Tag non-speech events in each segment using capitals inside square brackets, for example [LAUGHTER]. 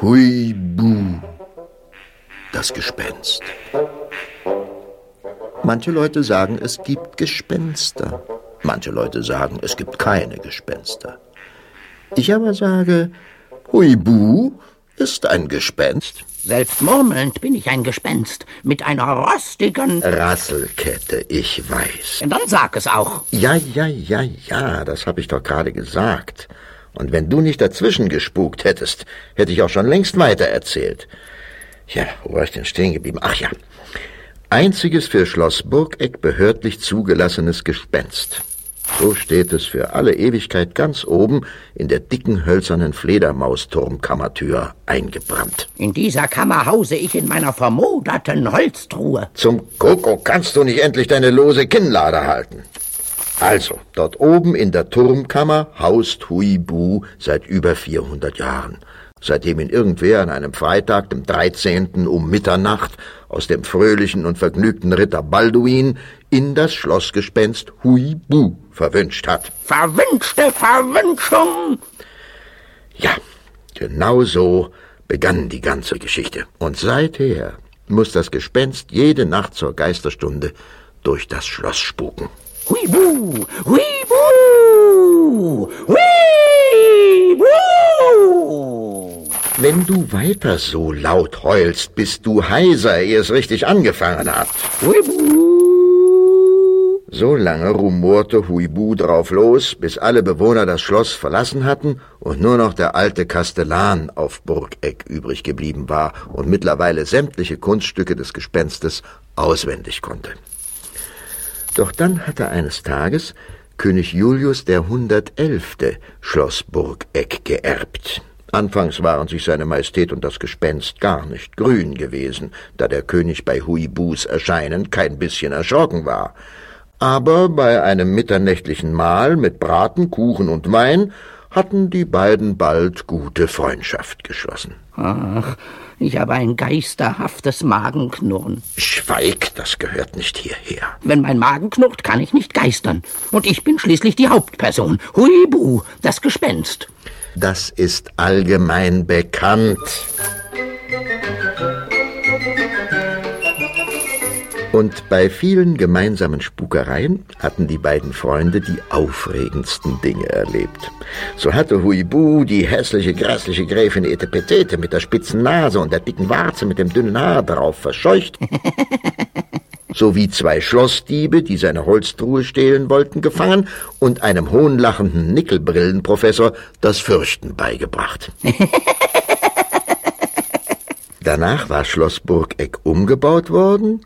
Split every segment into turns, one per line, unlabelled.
Huibu, das Gespenst. Manche Leute sagen, es gibt Gespenster. Manche Leute sagen, es gibt keine Gespenster. Ich aber sage, Huibu ist ein Gespenst.
Selbst murmelnd bin ich ein Gespenst mit einer rostigen
Rasselkette, ich weiß.
Dann sag es auch.
Ja, ja, ja, ja, das habe ich doch gerade gesagt. Und wenn du nicht dazwischen gespukt hättest, hätte ich auch schon längst weiter erzählt. Ja, wo war ich denn stehen geblieben? Ach ja. Einziges für Schloss Burgeck behördlich zugelassenes Gespenst. So steht es für alle Ewigkeit ganz oben in der dicken hölzernen Fledermausturmkammertür eingebrannt.
In dieser Kammer hause ich in meiner vermoderten Holztruhe.
Zum Kuckuck kannst du nicht endlich deine lose Kinnlade halten. Also, dort oben in der Turmkammer haust Huibu seit über 400 Jahren seitdem ihn irgendwer an einem Freitag, dem 13. um Mitternacht, aus dem fröhlichen und vergnügten Ritter Balduin in das Schlossgespenst Huibu verwünscht hat.
Verwünschte Verwünschung!
Ja, genau so begann die ganze Geschichte. Und seither muss das Gespenst jede Nacht zur Geisterstunde durch das Schloss spuken.
Huibu! Huibu! Huibu!
Wenn du weiter so laut heulst, bist du heiser, ehe es richtig angefangen hat. Huibu! So lange rumorte Huibu drauf los, bis alle Bewohner das Schloss verlassen hatten und nur noch der alte Kastellan auf Burgeck übrig geblieben war und mittlerweile sämtliche Kunststücke des Gespenstes auswendig konnte. Doch dann hatte eines Tages König Julius der Hundertelfte Schloss Burgeck geerbt. Anfangs waren sich seine Majestät und das Gespenst gar nicht grün gewesen, da der König bei Huibus Erscheinen kein bisschen erschrocken war. Aber bei einem mitternächtlichen Mahl mit Braten, Kuchen und Wein hatten die beiden bald gute Freundschaft geschlossen.
Ach, ich habe ein geisterhaftes Magenknurren.
Schweig, das gehört nicht hierher.
Wenn mein Magen knurrt, kann ich nicht geistern. Und ich bin schließlich die Hauptperson. Huibu, das Gespenst.
Das ist allgemein bekannt. Und bei vielen gemeinsamen Spukereien hatten die beiden Freunde die aufregendsten Dinge erlebt. So hatte Huibu die hässliche, grässliche Gräfin Etepetete mit der spitzen Nase und der dicken Warze mit dem dünnen Haar darauf verscheucht. [LAUGHS] sowie zwei Schlossdiebe, die seine Holztruhe stehlen wollten, gefangen und einem hohnlachenden Nickelbrillenprofessor das Fürchten beigebracht. [LAUGHS] Danach war Schloss Burgeck umgebaut worden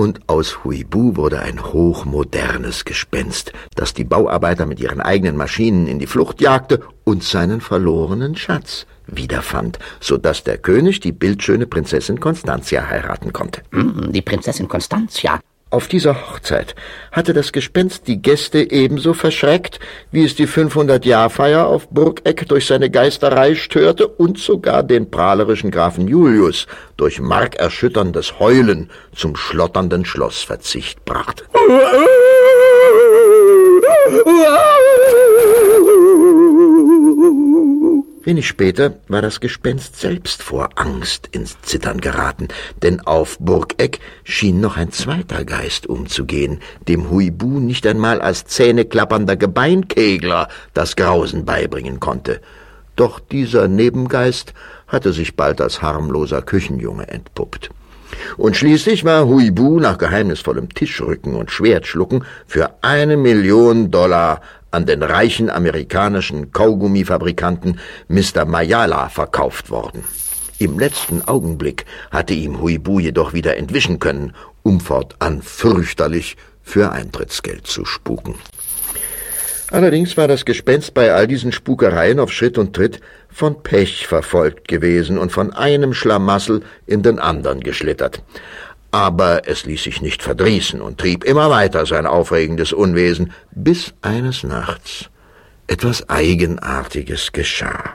und aus Huibu wurde ein hochmodernes Gespenst, das die Bauarbeiter mit ihren eigenen Maschinen in die Flucht jagte und seinen verlorenen Schatz wiederfand, so dass der König die bildschöne Prinzessin Constantia heiraten konnte.
Hm, die Prinzessin Constantia.
Auf dieser Hochzeit hatte das Gespenst die Gäste ebenso verschreckt, wie es die 500-Jahr-Feier auf Burgeck durch seine Geisterei störte und sogar den prahlerischen Grafen Julius durch markerschütterndes Heulen zum schlotternden Schlossverzicht brachte. [LAUGHS] Wenig später war das Gespenst selbst vor Angst ins Zittern geraten, denn auf Burgeck schien noch ein zweiter Geist umzugehen, dem Huibu nicht einmal als zähneklappernder Gebeinkegler das Grausen beibringen konnte. Doch dieser Nebengeist hatte sich bald als harmloser Küchenjunge entpuppt. Und schließlich war Huibu nach geheimnisvollem Tischrücken und Schwertschlucken für eine Million Dollar an den reichen amerikanischen Kaugummifabrikanten Mr. Mayala verkauft worden. Im letzten Augenblick hatte ihm Huibu jedoch wieder entwischen können, um fortan fürchterlich für Eintrittsgeld zu spuken. Allerdings war das Gespenst bei all diesen Spukereien auf Schritt und Tritt von Pech verfolgt gewesen und von einem Schlamassel in den anderen geschlittert. Aber es ließ sich nicht verdrießen und trieb immer weiter sein aufregendes Unwesen, bis eines Nachts etwas Eigenartiges geschah.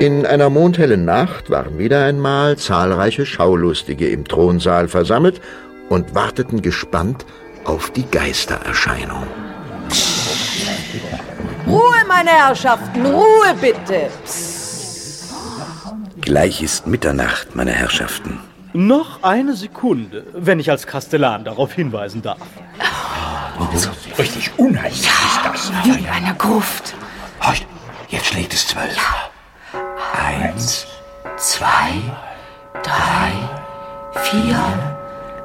In einer mondhellen Nacht waren wieder einmal zahlreiche Schaulustige im Thronsaal versammelt und warteten gespannt auf die Geistererscheinung.
Ruhe, meine Herrschaften, Ruhe bitte.
Gleich ist Mitternacht, meine Herrschaften.
Noch eine Sekunde, wenn ich als Kastellan darauf hinweisen darf.
Richtig unheimlich ist das.
Wie eine Gruft.
Horcht, jetzt schlägt es zwölf. Eins,
Zwei, drei, vier,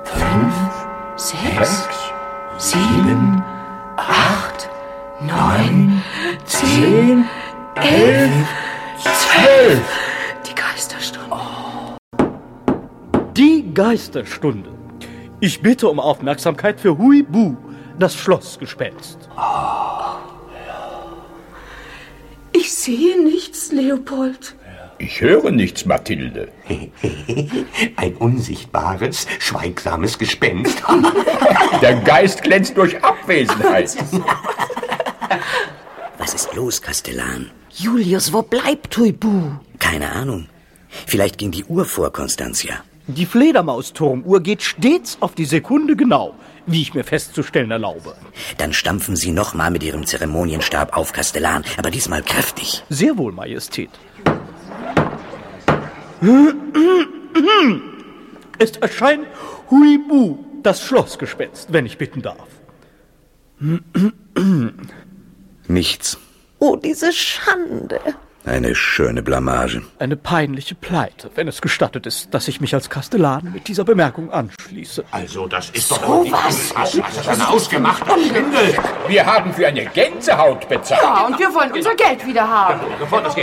fünf, sechs, sieben, acht, neun, zehn, elf, zwölf. Die Geisterstunde.
Geisterstunde. Ich bitte um Aufmerksamkeit für Hui Bu, das Schlossgespenst.
Ich sehe nichts, Leopold.
Ich höre nichts, Mathilde. [LAUGHS]
Ein unsichtbares, schweigsames Gespenst. [LAUGHS]
Der Geist glänzt durch Abwesenheit. [LAUGHS]
Was ist los, Kastellan?
Julius, wo bleibt Huibu?
Keine Ahnung. Vielleicht ging die Uhr vor, Constantia.
Die Fledermausturmuhr geht stets auf die Sekunde genau, wie ich mir festzustellen erlaube.
Dann stampfen Sie nochmal mit Ihrem Zeremonienstab auf, Kastellan, aber diesmal kräftig.
Sehr wohl, Majestät. Es erscheint Huibu, das Schlossgespenst, wenn ich bitten darf.
Nichts.
Oh, diese Schande.
Eine schöne Blamage.
Eine peinliche Pleite, wenn es gestattet ist, dass ich mich als Kastellan mit dieser Bemerkung anschließe.
Also, das ist doch so was. Das ist ein ausgemachter Schwindel. Wir haben für eine Gänsehaut bezahlt.
Ja, und wir wollen unser Geld wieder haben.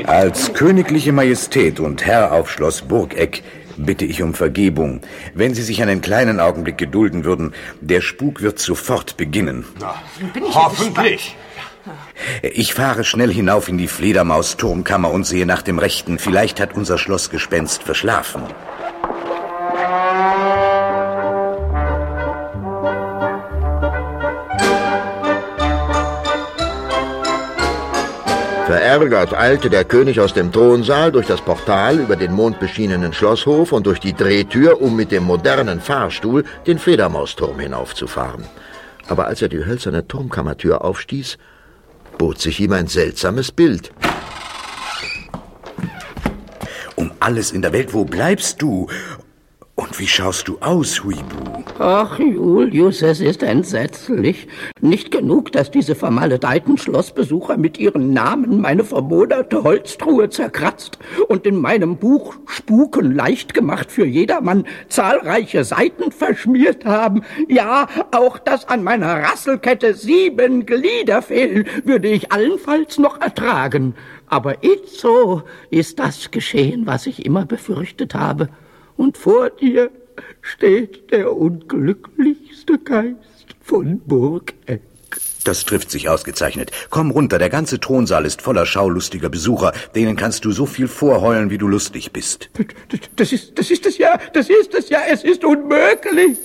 Als königliche Majestät und Herr auf Schloss Burgeck bitte ich um Vergebung. Wenn Sie sich einen kleinen Augenblick gedulden würden, der Spuk wird sofort beginnen.
Hoffentlich.
Ich fahre schnell hinauf in die Fledermausturmkammer und sehe nach dem Rechten. Vielleicht hat unser Schlossgespenst verschlafen.
Verärgert eilte der König aus dem Thronsaal durch das Portal über den mondbeschienenen Schlosshof und durch die Drehtür, um mit dem modernen Fahrstuhl den Fledermausturm hinaufzufahren. Aber als er die hölzerne Turmkammertür aufstieß, bot sich ihm ein seltsames Bild.
Um alles in der Welt, wo bleibst du? Und wie schaust du aus, Huibu?
Ach, Julius, es ist entsetzlich. Nicht genug, dass diese vermaledeiten Schlossbesucher mit ihren Namen meine vermoderte Holztruhe zerkratzt und in meinem Buch Spuken leicht gemacht für jedermann zahlreiche Seiten verschmiert haben. Ja, auch dass an meiner Rasselkette sieben Glieder fehlen, würde ich allenfalls noch ertragen. Aber itzo ist das geschehen, was ich immer befürchtet habe und vor dir steht der unglücklichste Geist von Burgeck.
Das trifft sich ausgezeichnet. Komm runter, der ganze Thronsaal ist voller schaulustiger Besucher. Denen kannst du so viel vorheulen, wie du lustig bist.
Das ist, das ist es ja, das ist es ja, es ist unmöglich.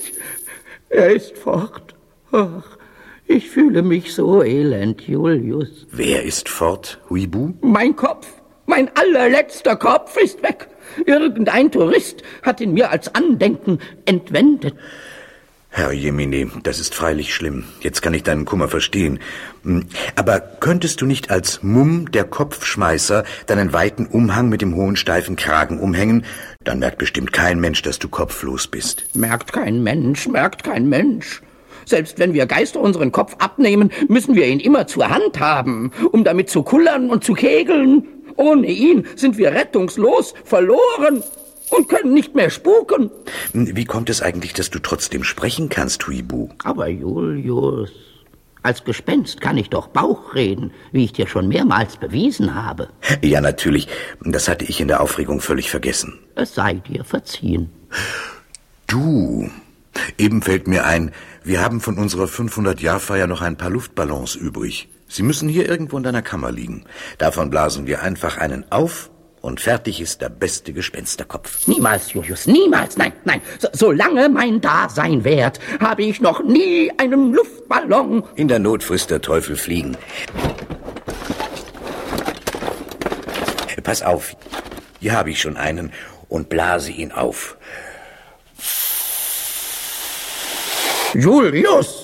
Er ist fort. Ach, ich fühle mich so elend, Julius.
Wer ist fort, Huibu?
Mein Kopf, mein allerletzter Kopf ist weg. Irgendein Tourist hat ihn mir als Andenken entwendet.
Herr Jemine, das ist freilich schlimm. Jetzt kann ich deinen Kummer verstehen. Hm, Aber könntest du nicht als Mumm der Kopfschmeißer deinen weiten Umhang mit dem hohen steifen Kragen umhängen? Dann merkt bestimmt kein Mensch, dass du kopflos bist.
Merkt kein Mensch, merkt kein Mensch. Selbst wenn wir Geister unseren Kopf abnehmen, müssen wir ihn immer zur Hand haben, um damit zu kullern und zu kegeln. Ohne ihn sind wir rettungslos, verloren und können nicht mehr spuken.
Hm, Wie kommt es eigentlich, dass du trotzdem sprechen kannst, Huibu?
Aber Julius, als Gespenst kann ich doch Bauch reden, wie ich dir schon mehrmals bewiesen habe.
Ja, natürlich. Das hatte ich in der Aufregung völlig vergessen.
Es sei dir verziehen.
Du. Eben fällt mir ein, wir haben von unserer 500-Jahr-Feier noch ein paar Luftballons übrig. Sie müssen hier irgendwo in deiner Kammer liegen. Davon blasen wir einfach einen auf und fertig ist der beste Gespensterkopf.
Niemals, Julius, niemals, nein, nein. So, solange mein Dasein währt, habe ich noch nie einen Luftballon.
In der Not frisst der Teufel fliegen. Pass auf, hier habe ich schon einen und blase ihn auf.
Julius!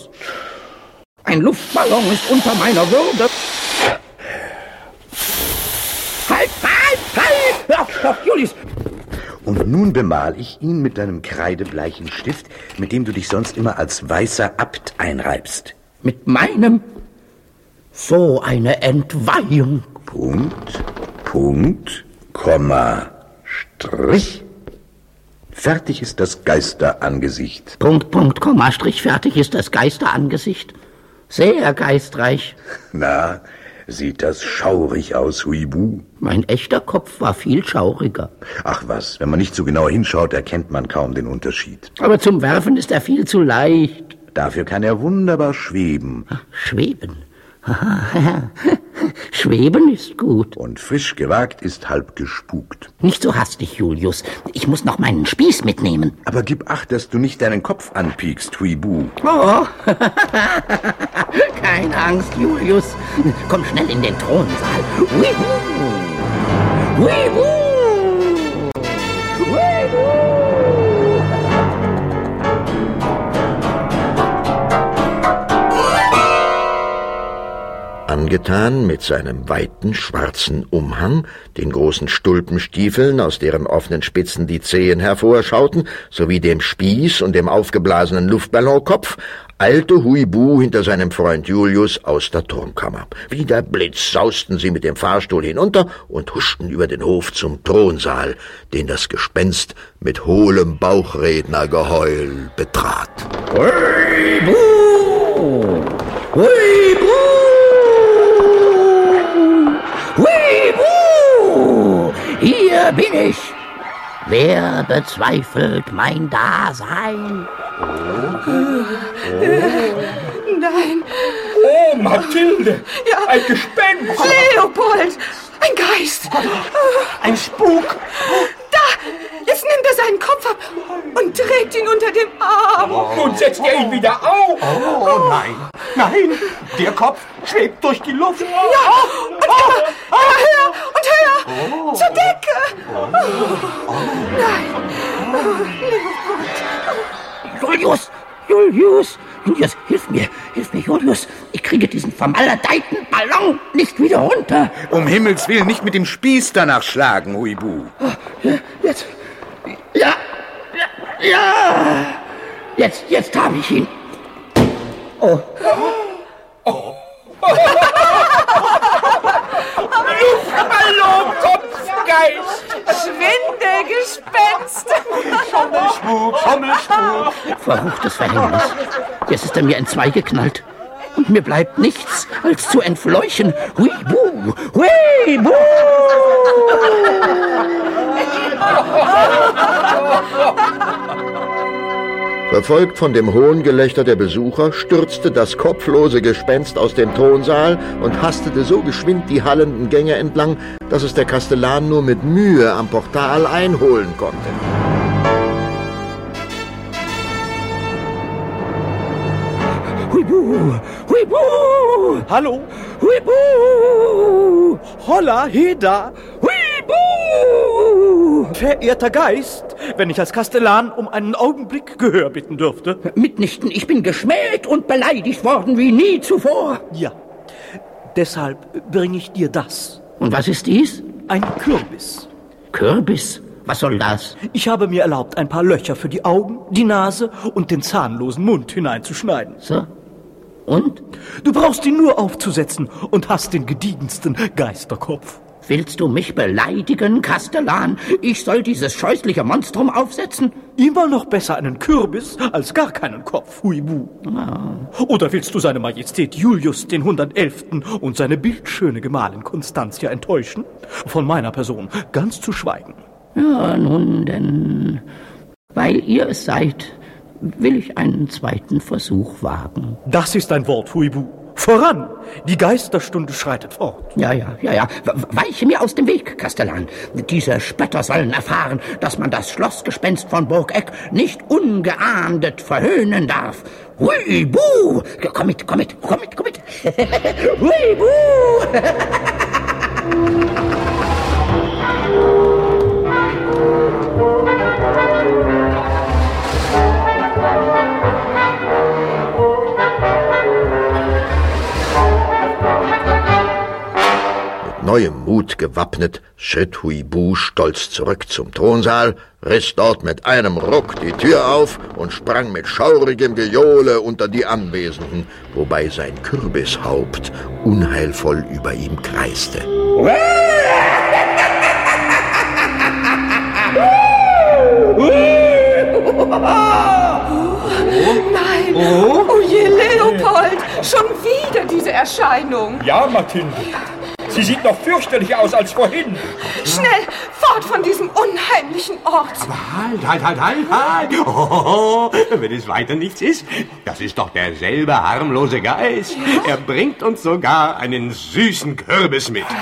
Ein Luftballon ist unter meiner Würde. Halt, halt, halt! Auf, auf, Julius!
Und nun bemal ich ihn mit deinem kreidebleichen Stift, mit dem du dich sonst immer als weißer Abt einreibst.
Mit meinem? So eine Entweihung.
Punkt, Punkt, Komma, Strich. Fertig ist das Geisterangesicht.
Punkt, Punkt, Komma, Strich, fertig ist das Geisterangesicht. Sehr geistreich.
Na, sieht das schaurig aus, Huibu?
Mein echter Kopf war viel schauriger.
Ach was, wenn man nicht so genau hinschaut, erkennt man kaum den Unterschied.
Aber zum Werfen ist er viel zu leicht.
Dafür kann er wunderbar schweben.
Schweben. [LAUGHS] Schweben ist gut.
Und frisch gewagt ist halb gespukt.
Nicht so hastig, Julius. Ich muss noch meinen Spieß mitnehmen.
Aber gib acht, dass du nicht deinen Kopf anpiekst, Huibu.
Oh. [LAUGHS] Keine Angst, Julius. Komm schnell in den Thronsaal. Huibu! Huibu! Huibu!
Angetan mit seinem weiten schwarzen Umhang, den großen Stulpenstiefeln, aus deren offenen Spitzen die Zehen hervorschauten, sowie dem Spieß und dem aufgeblasenen Luftballonkopf, eilte Huibu hinter seinem Freund Julius aus der Turmkammer. Wie der Blitz sausten sie mit dem Fahrstuhl hinunter und huschten über den Hof zum Thronsaal, den das Gespenst mit hohlem Bauchrednergeheul betrat.
Huibu! Huibu! Hier bin ich. Wer bezweifelt mein Dasein?
Nein,
Oh, Mathilde! Ja. Ein Gespenst!
Leopold! Ein Geist!
Ein Spuk!
Da! Jetzt nimmt er seinen Kopf ab und trägt ihn unter dem Arm.
Und setzt er ihn wieder auf!
Oh nein, nein, der Kopf schwebt durch die Luft.
Ja, und immer, immer höher und höher! Zur Decke!
Julius! Julius! Julius, hilf mir! Hilf mir, Julius! Ich kriege diesen vermaledeiten Ballon nicht wieder runter!
Um Himmels Willen nicht mit dem Spieß danach schlagen, Huibu.
Jetzt. Ja! Ja! ja. Jetzt, jetzt habe ich ihn. Oh, [LAUGHS]
Ballonkopfgeist!
Schwindelgespenst!
Schommelspuk, Schommelspuk.
verruchtes Verhängnis. Jetzt ist er mir entzweigeknallt. Und mir bleibt nichts, als zu entfleuchen. Huibu! Huibu! [LAUGHS]
Verfolgt von dem hohen Gelächter der Besucher, stürzte das kopflose Gespenst aus dem Thronsaal und hastete so geschwind die hallenden Gänge entlang, dass es der Kastellan nur mit Mühe am Portal einholen konnte.
Huibu! Huibu!
Hallo?
Huibu!
Holla, Heda!
Huibu!
Verehrter Geist, wenn ich als Kastellan um einen Augenblick Gehör bitten dürfte.
Mitnichten, ich bin geschmäht und beleidigt worden wie nie zuvor.
Ja. Deshalb bringe ich dir das.
Und was ist dies?
Ein Kürbis.
Kürbis? Was soll das?
Ich habe mir erlaubt, ein paar Löcher für die Augen, die Nase und den zahnlosen Mund hineinzuschneiden.
So. Und?
Du brauchst ihn nur aufzusetzen und hast den gediegensten Geisterkopf.
Willst du mich beleidigen, Kastellan? Ich soll dieses scheußliche Monstrum aufsetzen?
Immer noch besser einen Kürbis als gar keinen Kopf, Huibu. Oder willst du seine Majestät Julius den 111. und seine bildschöne Gemahlin Constantia enttäuschen? Von meiner Person ganz zu schweigen.
Ja, nun denn. Weil ihr es seid, will ich einen zweiten Versuch wagen.
Das ist ein Wort, Huibu. Voran! Die Geisterstunde schreitet fort.
Ja, ja, ja, ja. Weiche mir aus dem Weg, Kastellan. Diese Spötter sollen erfahren, dass man das Schlossgespenst von Burgeck nicht ungeahndet verhöhnen darf. Hui, buh! Komm mit, komm mit, komm mit, komm mit. [LAUGHS] Hui, buh! [LAUGHS]
neuem Mut gewappnet, schritt Huibu stolz zurück zum Thronsaal, riss dort mit einem Ruck die Tür auf und sprang mit schaurigem Gejohle unter die Anwesenden, wobei sein Kürbishaupt unheilvoll über ihm kreiste.
Nein! Oh je, Leopold! Schon wieder diese Erscheinung!
Ja, Mathilde. Sie sieht noch fürchterlicher aus als vorhin.
Schnell, fort von diesem unheimlichen Ort!
Halt, halt, halt, halt, halt! Oh, wenn es weiter nichts ist, das ist doch derselbe harmlose Geist. Er bringt uns sogar einen süßen Kürbis mit. [LAUGHS]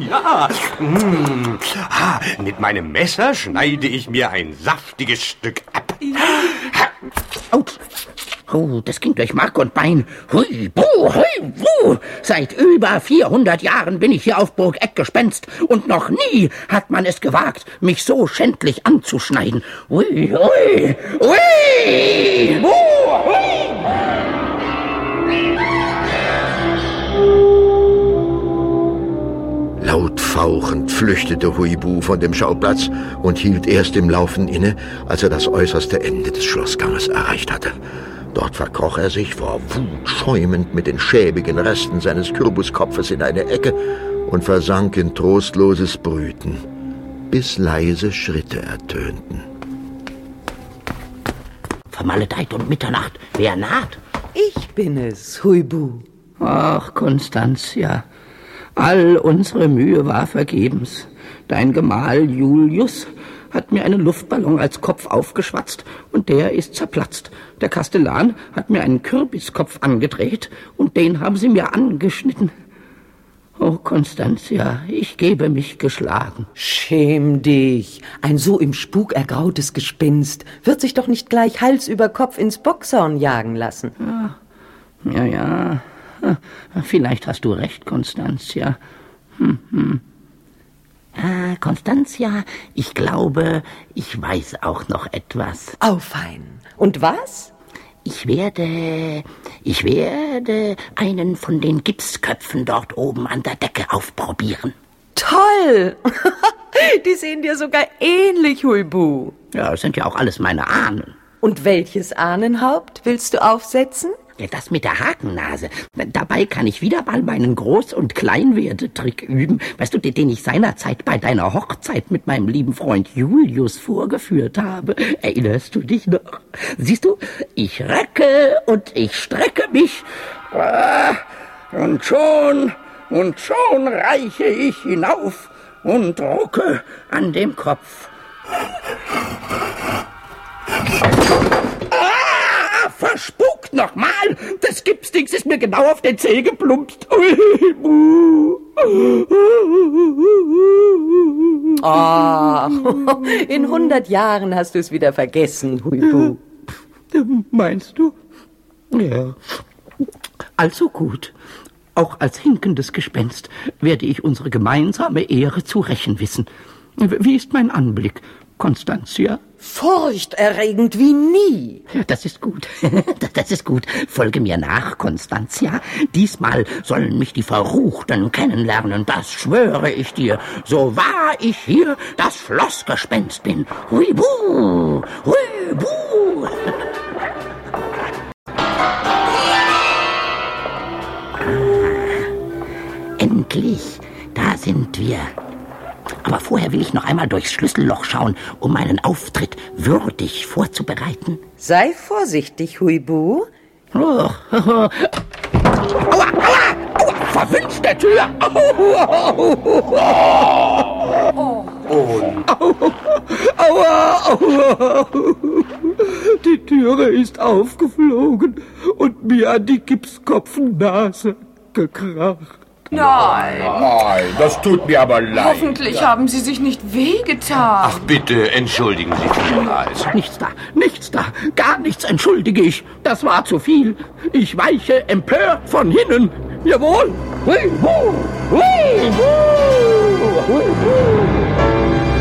Ja. Mm. Ah, mit meinem Messer schneide ich mir ein saftiges Stück ab.
Oh, oh, das ging durch Mark und Bein. Hui, buh, hui, buh. Seit über 400 Jahren bin ich hier auf Burg Eck Gespenst und noch nie hat man es gewagt, mich so schändlich anzuschneiden. Hui, hui, hui, buh, hui.
Laut fauchend flüchtete Huibu von dem Schauplatz und hielt erst im Laufen inne, als er das äußerste Ende des Schlossganges erreicht hatte. Dort verkroch er sich vor Wut schäumend mit den schäbigen Resten seines Kürbuskopfes in eine Ecke und versank in trostloses Brüten, bis leise Schritte ertönten.
Vermaledeit und Mitternacht, wer naht?
Ich bin es, Huibu.
Ach, Constantia, all unsere Mühe war vergebens. Dein Gemahl Julius hat mir einen Luftballon als Kopf aufgeschwatzt und der ist zerplatzt. Der Kastellan hat mir einen Kürbiskopf angedreht und den haben sie mir angeschnitten. Oh, Constantia, ich gebe mich geschlagen.
Schäm dich. Ein so im Spuk ergrautes Gespenst wird sich doch nicht gleich Hals über Kopf ins Boxhorn jagen lassen.
Ja, ja, vielleicht hast du recht, Constantia. Hm, hm. Ah, Constantia, ich glaube, ich weiß auch noch etwas.
Aufein. Und was?
Ich werde, ich werde einen von den Gipsköpfen dort oben an der Decke aufprobieren.
Toll! [LAUGHS] Die sehen dir sogar ähnlich, Huibu.
Ja, das sind ja auch alles meine Ahnen.
Und welches Ahnenhaupt willst du aufsetzen?
Ja, Das mit der Hakennase. Dabei kann ich wieder mal meinen Groß- und Kleinwerdetrick üben. Weißt du, den ich seinerzeit bei deiner Hochzeit mit meinem lieben Freund Julius vorgeführt habe. Erinnerst du dich noch? Siehst du, ich recke und ich strecke mich. Ah, Und schon, und schon reiche ich hinauf und rucke an dem Kopf. Verspuckt nochmal! Das Gipsdings ist mir genau auf den Zeh geplumpst. [LAUGHS]
Ah, in hundert Jahren hast du es wieder vergessen, Huibu.
Meinst du? Ja. Also gut. Auch als hinkendes Gespenst werde ich unsere gemeinsame Ehre zu rächen wissen. Wie ist mein Anblick, Constantia?
Furchterregend wie nie.
Das ist gut. [LAUGHS] Das ist gut. Folge mir nach, Constantia. Diesmal sollen mich die Verruchten kennenlernen, das schwöre ich dir. So wahr ich hier das Schlossgespenst bin. Huibu! Huibu! [LAUGHS] Endlich, da sind wir. Aber vorher will ich noch einmal durchs Schlüsselloch schauen, um meinen Auftritt würdig vorzubereiten.
Sei vorsichtig, Huibu.
Oh, [LAUGHS] aua, aua, aua, verwünscht der Tür. [LAUGHS] Aua, aua. Die Türe ist aufgeflogen und mir an die Gipskopfnase gekracht.
Nein,
Nein, das tut mir aber leid.
hoffentlich haben Sie sich nicht wehgetan.
Ach bitte, entschuldigen Sie vielmals.
Nichts da, nichts da, gar nichts entschuldige ich. Das war zu viel. Ich weiche empört von hinnen. Jawohl. Hui, hu, hui, hu, hui, hu.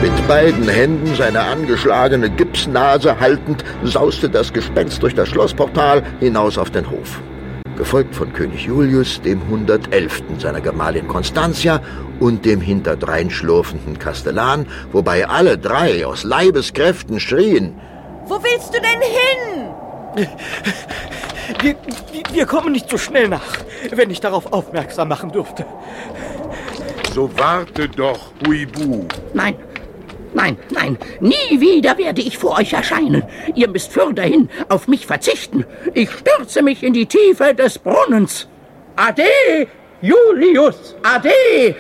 Mit beiden Händen seine angeschlagene Gipsnase haltend, sauste das Gespenst durch das Schlussportal hinaus auf den Hof. Gefolgt von König Julius, dem 111. seiner Gemahlin Constantia und dem hinterdrein schlurfenden Kastellan, wobei alle drei aus Leibeskräften schrien.
Wo willst du denn hin?
Wir, wir kommen nicht so schnell nach, wenn ich darauf aufmerksam machen dürfte.
So warte doch, Huibu.
Nein, nein, nein, nie wieder werde ich vor euch erscheinen. Ihr müsst fürderhin auf mich verzichten. Ich stürze mich in die Tiefe des Brunnens. Ade, Julius, ade!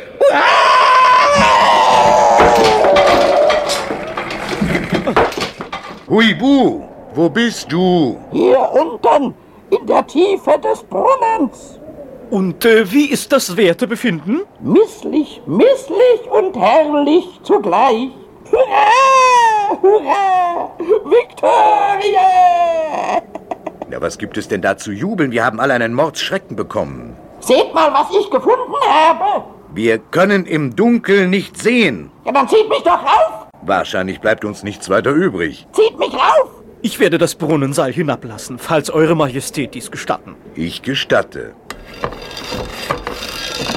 Huibu, wo bist du?
Hier unten, in der Tiefe des Brunnens.
Und äh, wie ist das Wertebefinden?
Misslich, misslich und herrlich zugleich. Hurra! Hurra! Victoria!
Ja, was gibt es denn da zu jubeln? Wir haben alle einen Mordsschrecken bekommen.
Seht mal, was ich gefunden habe.
Wir können im Dunkeln nicht sehen.
Ja, dann zieht mich doch rauf.
Wahrscheinlich bleibt uns nichts weiter übrig.
Zieht mich rauf.
Ich werde das Brunnenseil hinablassen, falls Eure Majestät dies gestatten.
Ich gestatte.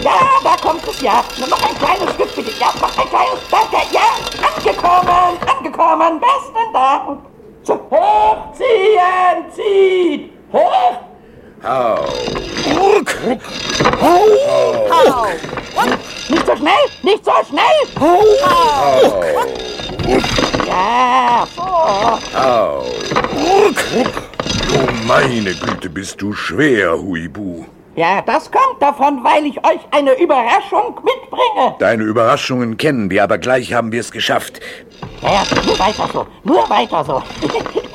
Ja, da kommt es ja. Nur noch ein kleines Stück bitte. Ja, noch ein kleines. Danke. Ja, angekommen, angekommen. Besten Dank. So, hochziehen, zieht. Hoch.
Hau.
Ruck. Hau. Hau. Nicht so schnell, nicht so schnell. Hau.
Hau.
Ja, vor.
Hau.
Oh, meine Güte, bist du schwer, Huibu.
Ja, das kommt davon, weil ich euch eine Überraschung mitbringe.
Deine Überraschungen kennen wir, aber gleich haben wir es geschafft.
Ja, nur weiter so, nur weiter so.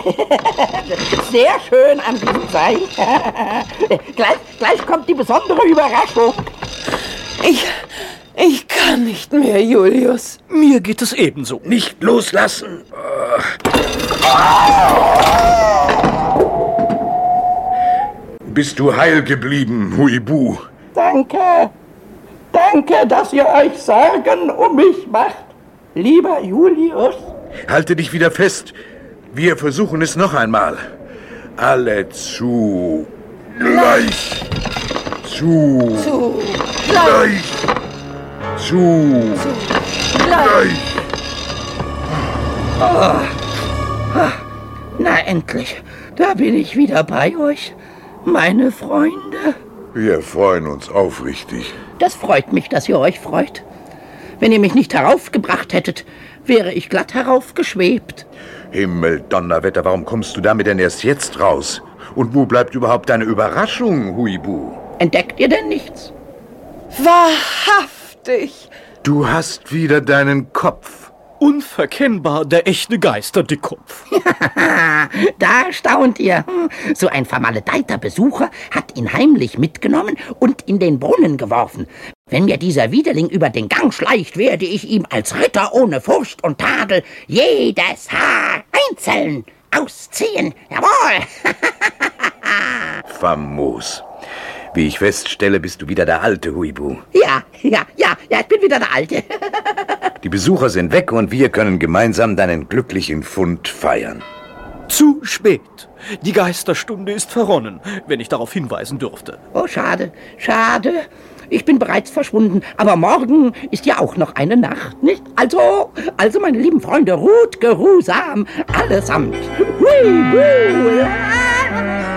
[LAUGHS] Sehr schön an diesem Seil. [LAUGHS] gleich, gleich kommt die besondere Überraschung.
Ich, ich kann nicht mehr, Julius.
Mir geht es ebenso.
Nicht loslassen.
Bist du heil geblieben, Huibu?
Danke. Danke, dass ihr euch Sorgen um mich macht. Lieber Julius.
Halte dich wieder fest. Wir versuchen es noch einmal. Alle zu. Gleich. Zu.
Zu.
Gleich. Zu. Gleich.
Na endlich, da bin ich wieder bei euch, meine Freunde.
Wir freuen uns aufrichtig.
Das freut mich, dass ihr euch freut. Wenn ihr mich nicht heraufgebracht hättet, wäre ich glatt heraufgeschwebt.
Himmel, Donnerwetter, warum kommst du damit denn erst jetzt raus? Und wo bleibt überhaupt deine Überraschung, Huibu?
Entdeckt ihr denn nichts?
Wahrhaftig.
Du hast wieder deinen Kopf.
Unverkennbar der echte Geisterdickkopf. [LAUGHS]
da staunt ihr. Hm, So ein vermaledeiter Besucher hat ihn heimlich mitgenommen und in den Brunnen geworfen. Wenn mir dieser Widerling über den Gang schleicht, werde ich ihm als Ritter ohne Furcht und Tadel jedes Haar einzeln ausziehen. Jawohl! [LAUGHS]
Famos. Wie ich feststelle, bist du wieder der alte Huibu.
Ja, ja, ja, ja, ich bin wieder der Alte. [LAUGHS]
Die Besucher sind weg und wir können gemeinsam deinen glücklichen Fund feiern.
Zu spät. Die Geisterstunde ist verronnen, wenn ich darauf hinweisen dürfte.
Oh, schade, schade. Ich bin bereits verschwunden, aber morgen ist ja auch noch eine Nacht, nicht? Also, also, meine lieben Freunde, ruht geruhsam, allesamt. Hui, hui.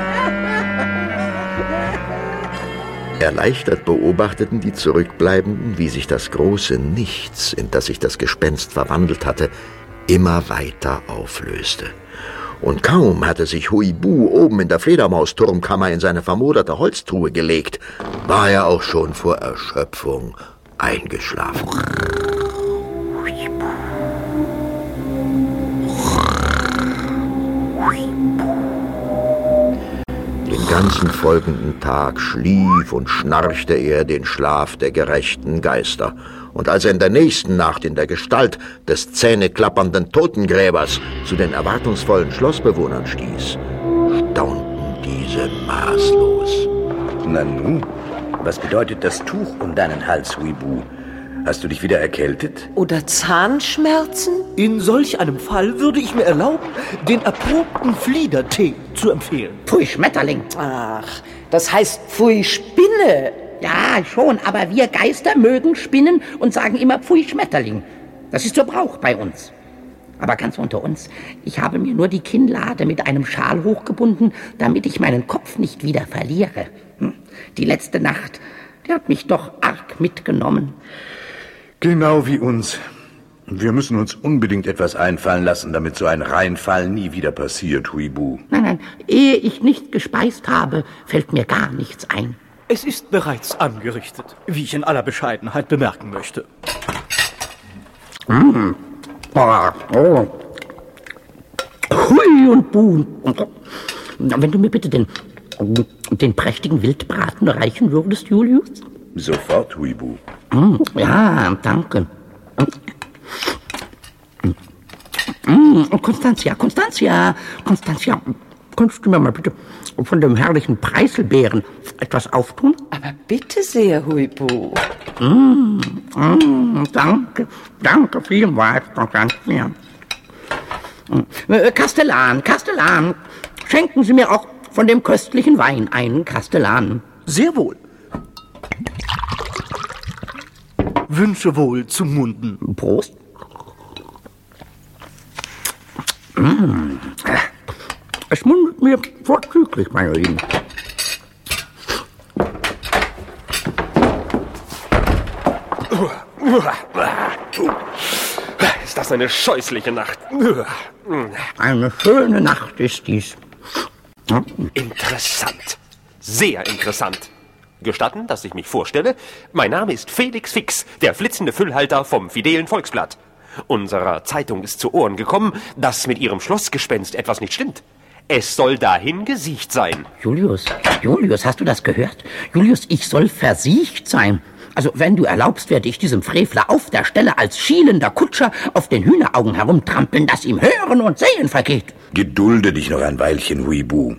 Erleichtert beobachteten die Zurückbleibenden, wie sich das große Nichts, in das sich das Gespenst verwandelt hatte, immer weiter auflöste. Und kaum hatte sich Huibu oben in der Fledermausturmkammer in seine vermoderte Holztruhe gelegt, war er auch schon vor Erschöpfung eingeschlafen. Ganzen folgenden Tag schlief und schnarchte er den Schlaf der gerechten Geister. Und als er in der nächsten Nacht in der Gestalt des zähneklappernden Totengräbers zu den erwartungsvollen Schlossbewohnern stieß, staunten diese maßlos.
Na nun, was bedeutet das Tuch um deinen Hals, Huibu? Hast du dich wieder erkältet?
Oder Zahnschmerzen?
In solch einem Fall würde ich mir erlauben, den erprobten Fliedertee zu empfehlen.
Pfui, Schmetterling.
Ach, das heißt Pfui Spinne.
Ja, schon, aber wir Geister mögen Spinnen und sagen immer Pfui, Schmetterling. Das ist so Brauch bei uns. Aber ganz unter uns, ich habe mir nur die Kinnlade mit einem Schal hochgebunden, damit ich meinen Kopf nicht wieder verliere. Hm? Die letzte Nacht, die hat mich doch arg mitgenommen.
Genau wie uns. Wir müssen uns unbedingt etwas einfallen lassen, damit so ein Reinfall nie wieder passiert, Huibu.
Nein, nein, ehe ich nicht gespeist habe, fällt mir gar nichts ein.
Es ist bereits angerichtet, wie ich in aller Bescheidenheit bemerken möchte.
Mmh. Oh. Oh. Hui und Buh. Wenn du mir bitte den, den prächtigen Wildbraten reichen würdest, Julius?
Sofort, Huibu.
Mm, ja, danke. Mm, Constantia, Constantia, Constantia, kannst du mir mal bitte von dem herrlichen Preiselbeeren etwas auftun?
Aber bitte sehr, Huibu.
Mm, mm, danke, danke vielmals, Constantia. Äh, Kastellan, Kastellan, schenken Sie mir auch von dem köstlichen Wein einen Kastellan.
Sehr wohl. Wünsche wohl zum Munden.
Prost. Mmh. Es mundet mir vorzüglich, meine Lieben.
Ist das eine scheußliche Nacht?
Eine schöne Nacht ist dies.
Interessant. Sehr interessant. Gestatten, dass ich mich vorstelle? Mein Name ist Felix Fix, der flitzende Füllhalter vom Fidelen Volksblatt. Unserer Zeitung ist zu Ohren gekommen, dass mit ihrem Schlossgespenst etwas nicht stimmt. Es soll dahin gesiecht sein.
Julius, Julius, hast du das gehört? Julius, ich soll versiecht sein. Also, wenn du erlaubst, werde ich diesem Frevler auf der Stelle als schielender Kutscher auf den Hühneraugen herumtrampeln, dass ihm Hören und Sehen vergeht.
Gedulde dich noch ein Weilchen, Huibu.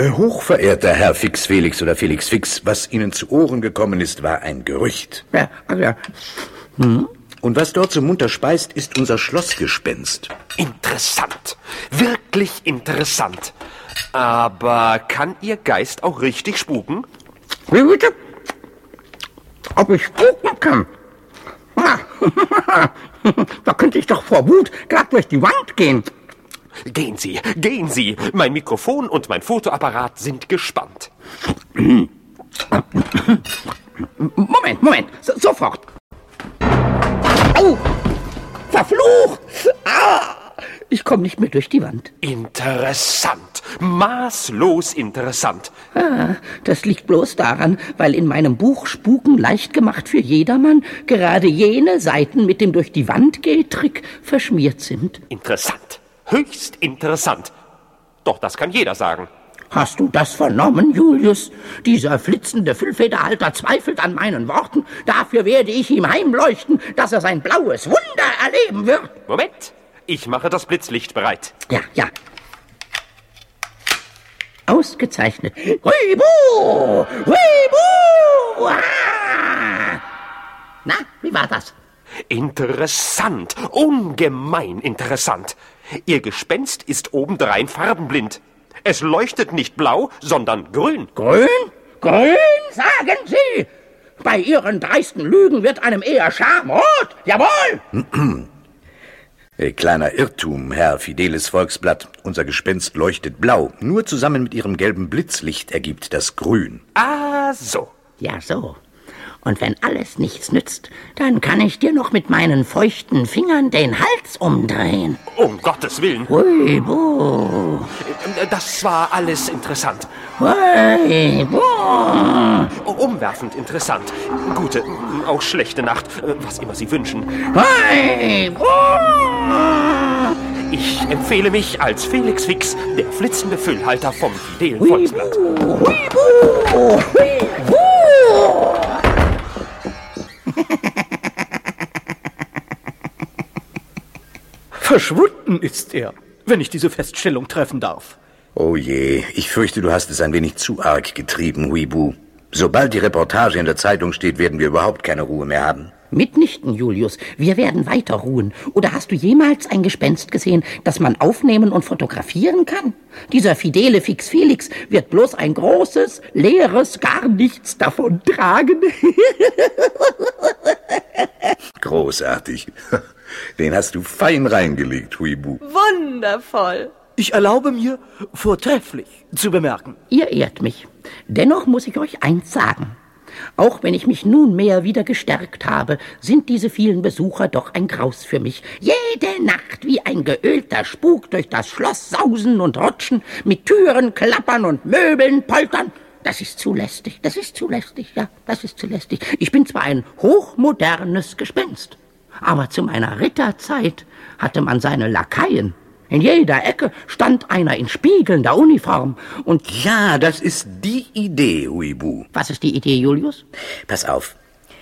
Äh, hochverehrter Herr Fix Felix oder Felix Fix, was Ihnen zu Ohren gekommen ist, war ein Gerücht.
Ja, also, ja. Hm?
Und was dort so munter speist, ist unser Schlossgespenst.
Interessant. Wirklich interessant. Aber kann Ihr Geist auch richtig spuken?
Wie bitte? Ob ich spuken kann? [LAUGHS] da könnte ich doch vor Wut gerade durch die Wand gehen.
Gehen Sie, gehen Sie. Mein Mikrofon und mein Fotoapparat sind gespannt.
Moment, Moment, so, sofort. Au! Verflucht! Ah! Ich komme nicht mehr durch die Wand.
Interessant. Maßlos interessant.
Ah, das liegt bloß daran, weil in meinem Buch Spuken leicht gemacht für jedermann gerade jene Seiten mit dem durch die Wand geht Trick verschmiert sind.
Interessant. Höchst interessant. Doch das kann jeder sagen.
Hast du das vernommen, Julius? Dieser flitzende Füllfederhalter zweifelt an meinen Worten. Dafür werde ich ihm heimleuchten, dass er sein blaues Wunder erleben wird.
Moment. Ich mache das Blitzlicht bereit.
Ja, ja. Ausgezeichnet. Huibu! Huibu! Ah! Na, wie war das?
Interessant. Ungemein interessant. Ihr Gespenst ist obendrein farbenblind. Es leuchtet nicht blau, sondern grün.
Grün? Grün, sagen Sie? Bei Ihren dreisten Lügen wird einem eher schamrot. Jawohl! [CLEARS THROAT]
Kleiner Irrtum, Herr Fideles Volksblatt. Unser Gespenst leuchtet blau. Nur zusammen mit Ihrem gelben Blitzlicht ergibt das grün.
Ah, so.
Ja, so. Und wenn alles nichts nützt, dann kann ich dir noch mit meinen feuchten Fingern den Hals umdrehen.
Um Gottes Willen.
Hui, buh.
Das war alles interessant.
Hui, buh.
Umwerfend interessant. Gute, auch schlechte Nacht, was immer Sie wünschen.
Hui, buh.
Ich empfehle mich als Felix Fix, der flitzende Füllhalter vom Fidelen Volksblatt.
Hui, buh. Hui, buh.
Verschwunden ist er, wenn ich diese Feststellung treffen darf.
Oh je, ich fürchte, du hast es ein wenig zu arg getrieben, Huibu. Sobald die Reportage in der Zeitung steht, werden wir überhaupt keine Ruhe mehr haben.
Mitnichten, Julius. Wir werden weiter ruhen. Oder hast du jemals ein Gespenst gesehen, das man aufnehmen und fotografieren kann? Dieser fidele Fix Felix wird bloß ein großes, leeres, gar nichts davon tragen. [LAUGHS]
Großartig. [LAUGHS] Den hast du fein reingelegt, Huibu.
Wundervoll.
Ich erlaube mir, vortrefflich zu bemerken.
Ihr ehrt mich. Dennoch muss ich euch eins sagen. Auch wenn ich mich nunmehr wieder gestärkt habe, sind diese vielen Besucher doch ein Graus für mich. Jede Nacht wie ein geölter Spuk durch das Schloss sausen und rutschen, mit Türen klappern und Möbeln poltern. Das ist zu lästig, das ist zu lästig, ja, das ist zu lästig. Ich bin zwar ein hochmodernes Gespenst, aber zu meiner Ritterzeit hatte man seine Lakaien. In jeder Ecke stand einer in spiegelnder Uniform und...
Ja, das ist die Idee, Huibu.
Was ist die Idee, Julius?
Pass auf.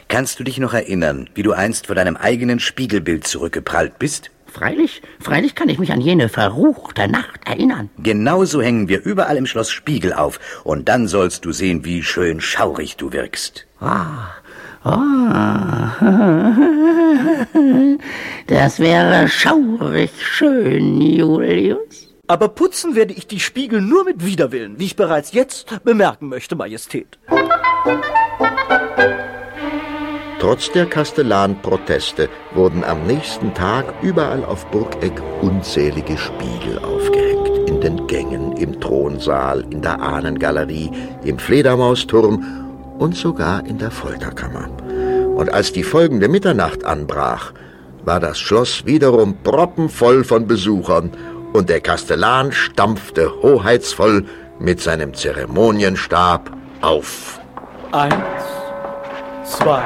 Kannst du dich noch erinnern, wie du einst vor deinem eigenen Spiegelbild zurückgeprallt bist?
Freilich, freilich kann ich mich an jene verruchte Nacht erinnern.
Genauso hängen wir überall im Schloss Spiegel auf, und dann sollst du sehen, wie schön schaurig du wirkst.
Ah, ah, [LAUGHS] das wäre schaurig schön, Julius.
Aber putzen werde ich die Spiegel nur mit Widerwillen, wie ich bereits jetzt bemerken möchte, Majestät.
Trotz der Kastellanproteste wurden am nächsten Tag überall auf Burgeck unzählige Spiegel aufgehängt. In den Gängen, im Thronsaal, in der Ahnengalerie, im Fledermausturm und sogar in der Folterkammer. Und als die folgende Mitternacht anbrach, war das Schloss wiederum proppenvoll von Besuchern und der Kastellan stampfte hoheitsvoll mit seinem Zeremonienstab auf.
Eins, zwei,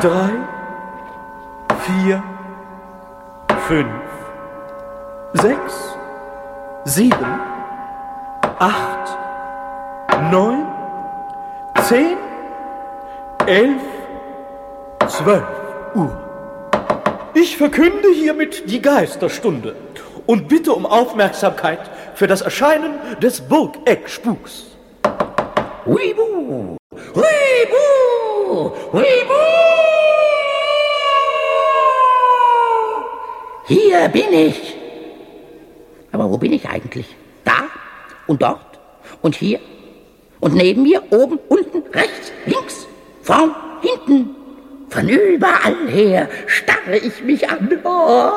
drei, vier, fünf, sechs, sieben, acht, neun, zehn, elf, zwölf Uhr. Ich verkünde hiermit die Geisterstunde und bitte um Aufmerksamkeit für das Erscheinen des Burgeck-Spuks.
Huibu! Huibu! Huibu! Hier bin ich. Aber wo bin ich eigentlich? Da und dort und hier und neben mir, oben, unten, rechts, links, vorn, hinten. Von überall her starre ich mich an. Oh,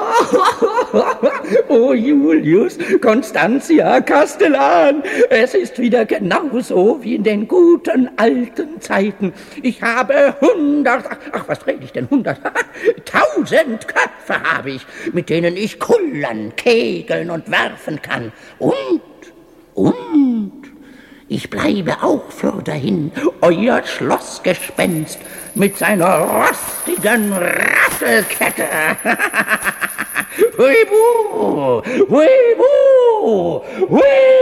[LAUGHS] oh Julius, Constantia, Kastellan, es ist wieder genauso wie in den guten alten Zeiten. Ich habe hundert, ach, ach was rede ich denn, hundert, [LAUGHS] tausend Köpfe habe ich, mit denen ich kullern, kegeln und werfen kann. Und, und, ich bleibe auch fürderhin, euer Schlossgespenst mit seiner rostigen Rasselkette. [LAUGHS] Huibu! Huibu! Huibu!